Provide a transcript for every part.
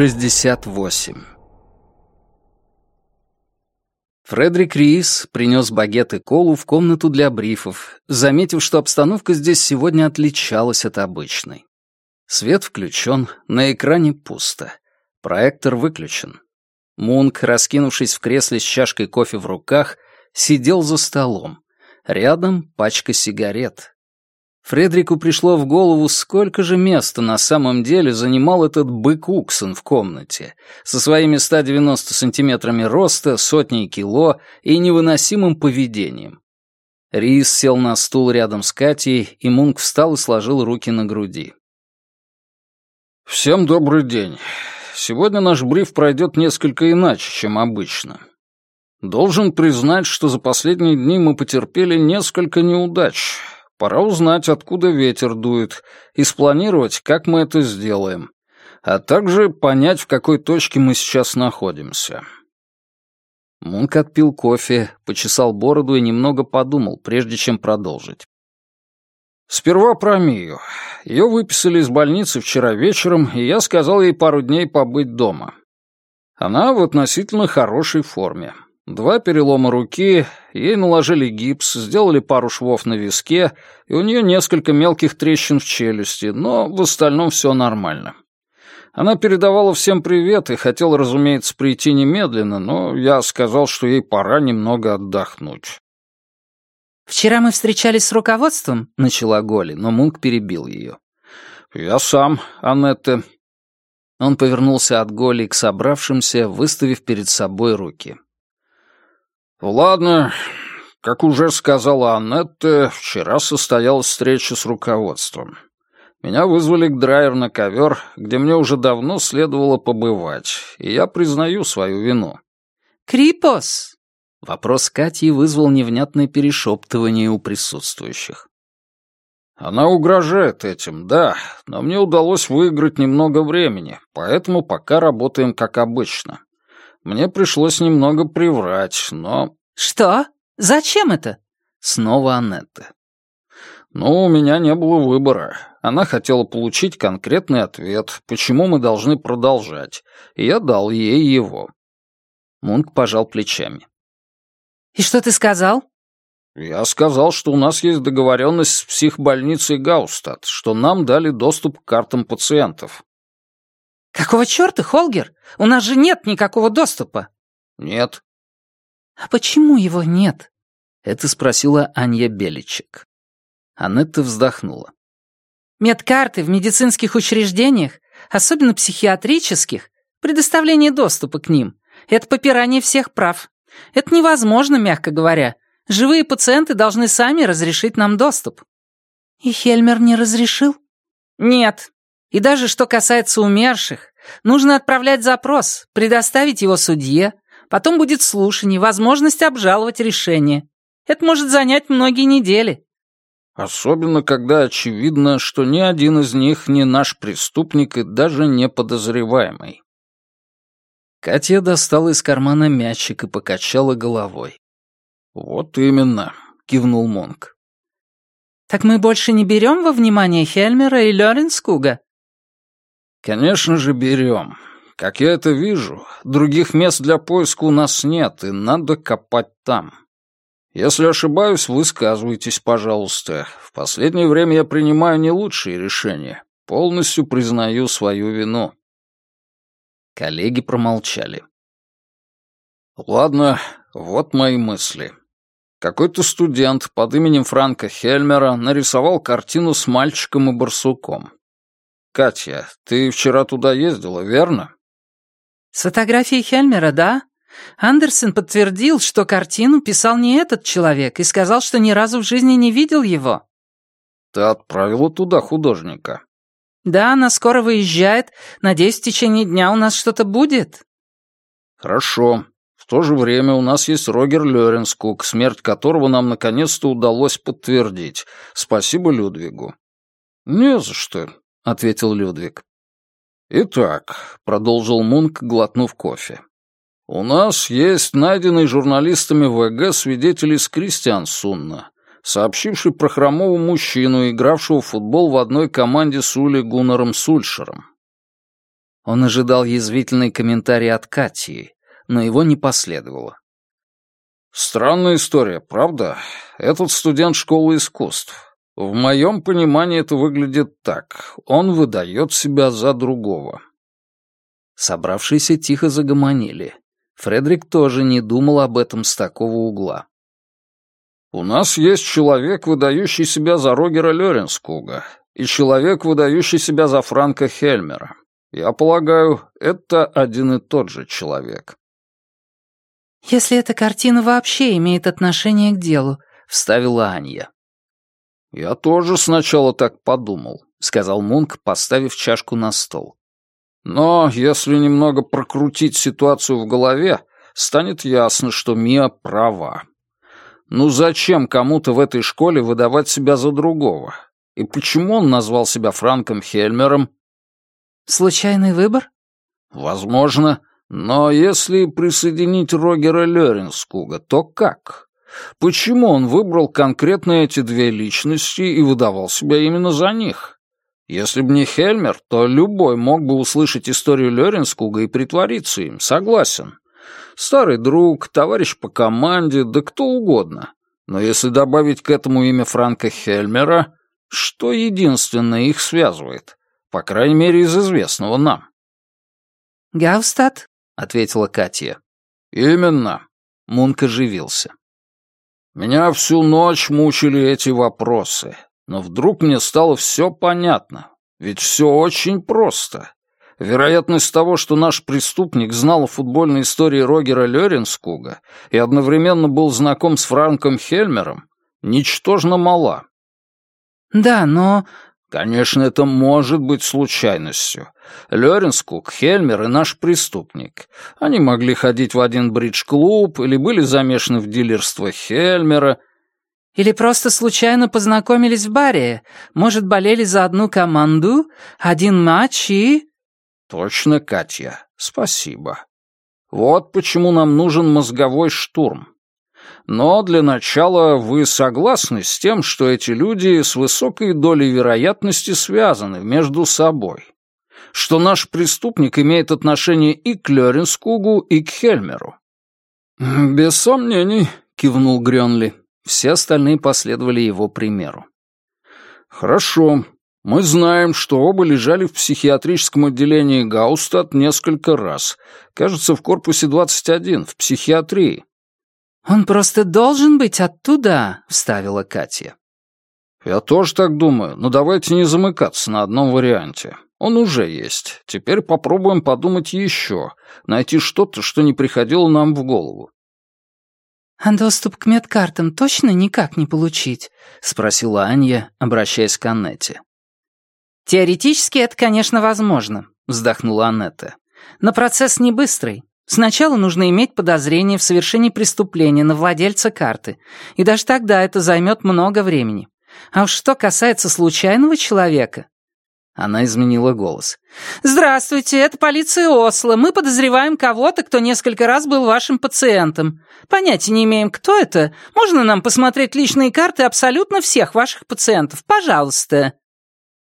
68 Фредерик Рис принес багет и колу в комнату для брифов, заметив, что обстановка здесь сегодня отличалась от обычной. Свет включен, на экране пусто. Проектор выключен. Мунк, раскинувшись в кресле с чашкой кофе в руках, сидел за столом. Рядом пачка сигарет. Фредрику пришло в голову, сколько же места на самом деле занимал этот бык Уксон в комнате, со своими 190 сантиметрами роста, сотней кило и невыносимым поведением. Рис сел на стул рядом с Катей, и Мунк встал и сложил руки на груди. «Всем добрый день. Сегодня наш бриф пройдет несколько иначе, чем обычно. Должен признать, что за последние дни мы потерпели несколько неудач, Пора узнать, откуда ветер дует, и спланировать, как мы это сделаем, а также понять, в какой точке мы сейчас находимся. Мунк отпил кофе, почесал бороду и немного подумал, прежде чем продолжить. Сперва про Мию. Ее выписали из больницы вчера вечером, и я сказал ей пару дней побыть дома. Она в относительно хорошей форме. Два перелома руки, ей наложили гипс, сделали пару швов на виске, и у нее несколько мелких трещин в челюсти, но в остальном все нормально. Она передавала всем привет и хотела, разумеется, прийти немедленно, но я сказал, что ей пора немного отдохнуть. «Вчера мы встречались с руководством», — начала Голи, но Мунк перебил ее. «Я сам, Анетта». Он повернулся от Голи к собравшимся, выставив перед собой руки. «Ладно, как уже сказала Аннетта, вчера состоялась встреча с руководством. Меня вызвали к драйвер на ковер, где мне уже давно следовало побывать, и я признаю свою вину». «Крипос!» Вопрос Кати вызвал невнятное перешептывание у присутствующих. Она угрожает этим, да, но мне удалось выиграть немного времени, поэтому пока работаем как обычно. Мне пришлось немного приврать, но...» «Что? Зачем это?» Снова Аннетта. «Ну, у меня не было выбора. Она хотела получить конкретный ответ, почему мы должны продолжать, и я дал ей его». Мунк пожал плечами. «И что ты сказал?» «Я сказал, что у нас есть договоренность с психбольницей Гаустад, что нам дали доступ к картам пациентов. «Какого черта, Холгер? У нас же нет никакого доступа». «Нет». «А почему его нет?» Это спросила Анья Беличек. Анетта вздохнула. «Медкарты в медицинских учреждениях, особенно психиатрических, предоставление доступа к ним — это попирание всех прав. Это невозможно, мягко говоря. Живые пациенты должны сами разрешить нам доступ». «И Хельмер не разрешил?» «Нет, и даже что касается умерших, нужно отправлять запрос, предоставить его судье, потом будет слушание, возможность обжаловать решение. Это может занять многие недели. Особенно, когда очевидно, что ни один из них не наш преступник и даже не подозреваемый. Катя достала из кармана мячик и покачала головой. «Вот именно», — кивнул Монк. «Так мы больше не берем во внимание Хельмера и Лоренскуга?» «Конечно же берем. Как я это вижу, других мест для поиска у нас нет, и надо копать там. Если ошибаюсь, высказывайтесь, пожалуйста. В последнее время я принимаю не лучшие решения. Полностью признаю свою вину». Коллеги промолчали. «Ладно, вот мои мысли. Какой-то студент под именем Франка Хельмера нарисовал картину с мальчиком и барсуком. «Катя, ты вчера туда ездила, верно?» «С фотографией Хельмера, да? Андерсон подтвердил, что картину писал не этот человек и сказал, что ни разу в жизни не видел его». «Ты отправила туда художника?» «Да, она скоро выезжает. Надеюсь, в течение дня у нас что-то будет». «Хорошо. В то же время у нас есть Рогер Лёренскук, смерть которого нам наконец-то удалось подтвердить. Спасибо Людвигу». «Не за что. — ответил Людвиг. «Итак», — продолжил Мунк, глотнув кофе, — «у нас есть найденный журналистами ВГ свидетель из Кристиансунна, сообщивший про хромого мужчину, игравшего в футбол в одной команде с Ули Гуннером Сульшером». Он ожидал язвительный комментарий от Кати, но его не последовало. «Странная история, правда? Этот студент школы искусств. В моем понимании это выглядит так. Он выдает себя за другого». Собравшиеся тихо загомонили. Фредерик тоже не думал об этом с такого угла. «У нас есть человек, выдающий себя за Рогера Лёренскуга, и человек, выдающий себя за Франка Хельмера. Я полагаю, это один и тот же человек». «Если эта картина вообще имеет отношение к делу», — вставила Анья. «Я тоже сначала так подумал», — сказал Мунк, поставив чашку на стол. «Но если немного прокрутить ситуацию в голове, станет ясно, что Мия права. Ну зачем кому-то в этой школе выдавать себя за другого? И почему он назвал себя Франком Хельмером?» «Случайный выбор?» «Возможно. Но если присоединить Рогера Лёренскуга, то как? Почему он выбрал конкретно эти две личности и выдавал себя именно за них? Если бы не Хельмер, то любой мог бы услышать историю Лёренскуга и притвориться им, согласен. Старый друг, товарищ по команде, да кто угодно. Но если добавить к этому имя Франка Хельмера, что единственное их связывает? По крайней мере, из известного нам. «Гаустад?» ответила Катя. «Именно», — Мунк оживился. «Меня всю ночь мучили эти вопросы, но вдруг мне стало все понятно, ведь все очень просто. Вероятность того, что наш преступник знал о футбольной истории Рогера Лёренскуга и одновременно был знаком с Франком Хельмером, ничтожно мала. «Да, но Конечно, это может быть случайностью. Лёренскук, Хельмер и наш преступник. Они могли ходить в один бридж-клуб или были замешаны в дилерство Хельмера. Или просто случайно познакомились в баре. Может, болели за одну команду, один матч и... Точно, Катя. Спасибо. Вот почему нам нужен мозговой штурм. Но для начала вы согласны с тем, что эти люди с высокой долей вероятности связаны между собой? Что наш преступник имеет отношение и к Лёренскугу, и к Хельмеру? «Без сомнений», — кивнул Грёнли. Все остальные последовали его примеру. «Хорошо. Мы знаем, что оба лежали в психиатрическом отделении Гаустад несколько раз. Кажется, в корпусе 21, в психиатрии. «Он просто должен быть оттуда», — вставила Катя. «Я тоже так думаю, но давайте не замыкаться на одном варианте. Он уже есть. Теперь попробуем подумать еще, найти что-то, что не приходило нам в голову». «А доступ к медкартам точно никак не получить?» — спросила Анья, обращаясь к Аннете. «Теоретически это, конечно, возможно», — вздохнула Аннета. «Но процесс не быстрый. Сначала нужно иметь подозрение в совершении преступления на владельца карты, и даже тогда это займет много времени. А уж что касается случайного человека... Она изменила голос. «Здравствуйте, это полиция Осло. Мы подозреваем кого-то, кто несколько раз был вашим пациентом. Понятия не имеем, кто это. Можно нам посмотреть личные карты абсолютно всех ваших пациентов? Пожалуйста».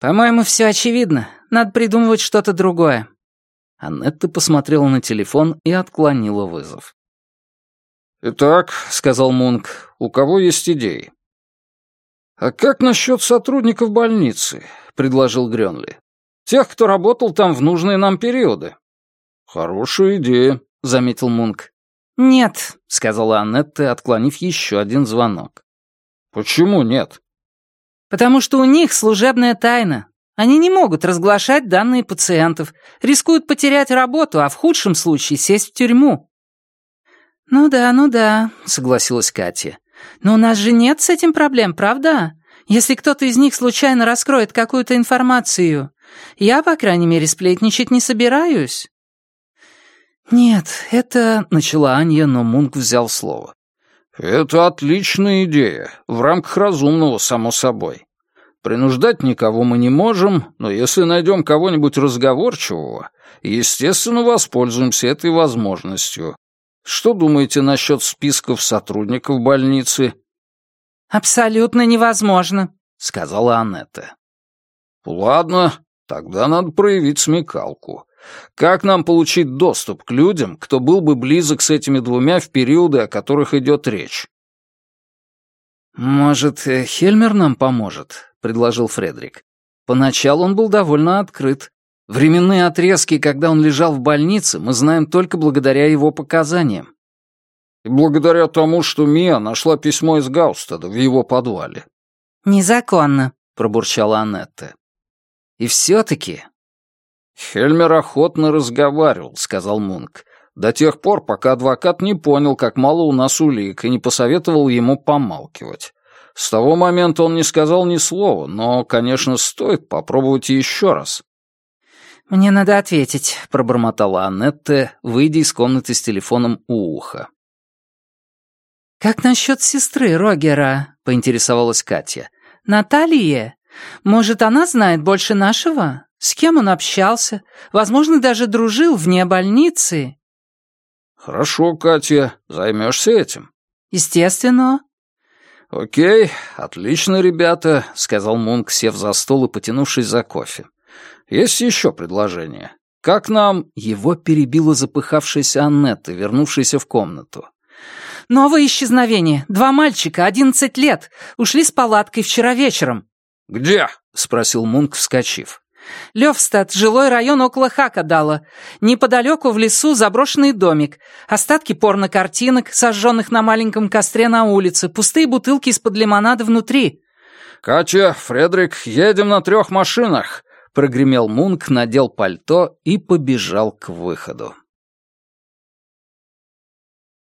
«По-моему, все очевидно. Надо придумывать что-то другое. Аннетта посмотрела на телефон и отклонила вызов. «Итак», — сказал Мунк, — «у кого есть идеи?» «А как насчет сотрудников больницы?» — предложил Грёнли. «Тех, кто работал там в нужные нам периоды». «Хорошая идея», — заметил Мунк. «Нет», — сказала Аннетта, отклонив еще один звонок. «Почему нет?» «Потому что у них служебная тайна. Они не могут разглашать данные пациентов, рискуют потерять работу, а в худшем случае сесть в тюрьму». «Ну да, ну да», — согласилась Катя. «Но у нас же нет с этим проблем, правда? Если кто-то из них случайно раскроет какую-то информацию, я, по крайней мере, сплетничать не собираюсь». «Нет, это...» — начала Анья, но Мунк взял слово. «Это отличная идея, в рамках разумного, само собой. Принуждать никого мы не можем, но если найдем кого-нибудь разговорчивого, естественно, воспользуемся этой возможностью. Что думаете насчет списков сотрудников больницы?» «Абсолютно невозможно», — сказала Аннетта. «Ладно, тогда надо проявить смекалку. Как нам получить доступ к людям, кто был бы близок с этими двумя в периоды, о которых идет речь?» «Может, э, Хельмер нам поможет?» — предложил Фредерик. Поначалу он был довольно открыт. Временные отрезки, когда он лежал в больнице, мы знаем только благодаря его показаниям. И благодаря тому, что Мия нашла письмо из Гаустада в его подвале. «Незаконно», — пробурчала Аннетта. «И все-таки...» «Хельмер охотно разговаривал», — сказал Мунк, «до тех пор, пока адвокат не понял, как мало у нас улик, и не посоветовал ему помалкивать. С того момента он не сказал ни слова, но, конечно, стоит попробовать еще раз». «Мне надо ответить», — пробормотала Аннетта, выйдя из комнаты с телефоном у уха. «Как насчет сестры Рогера?» — поинтересовалась Катя. «Наталья? Может, она знает больше нашего? С кем он общался? Возможно, даже дружил вне больницы?» «Хорошо, Катя, займешься этим?» «Естественно». «Окей, отлично, ребята», — сказал Мунк, сев за стол и потянувшись за кофе. «Есть еще предложение. Как нам...» Его перебила запыхавшаяся Аннетта, вернувшаяся в комнату. «Новое исчезновение. Два мальчика, одиннадцать лет. Ушли с палаткой вчера вечером». «Где?» — спросил Мунк, вскочив. Левстад, жилой район около Хакадала. Неподалеку в лесу заброшенный домик. Остатки порнокартинок, сожженных на маленьком костре на улице, пустые бутылки из-под лимонада внутри. «Катя, Фредерик, едем на трех машинах!» Прогремел Мунк, надел пальто и побежал к выходу.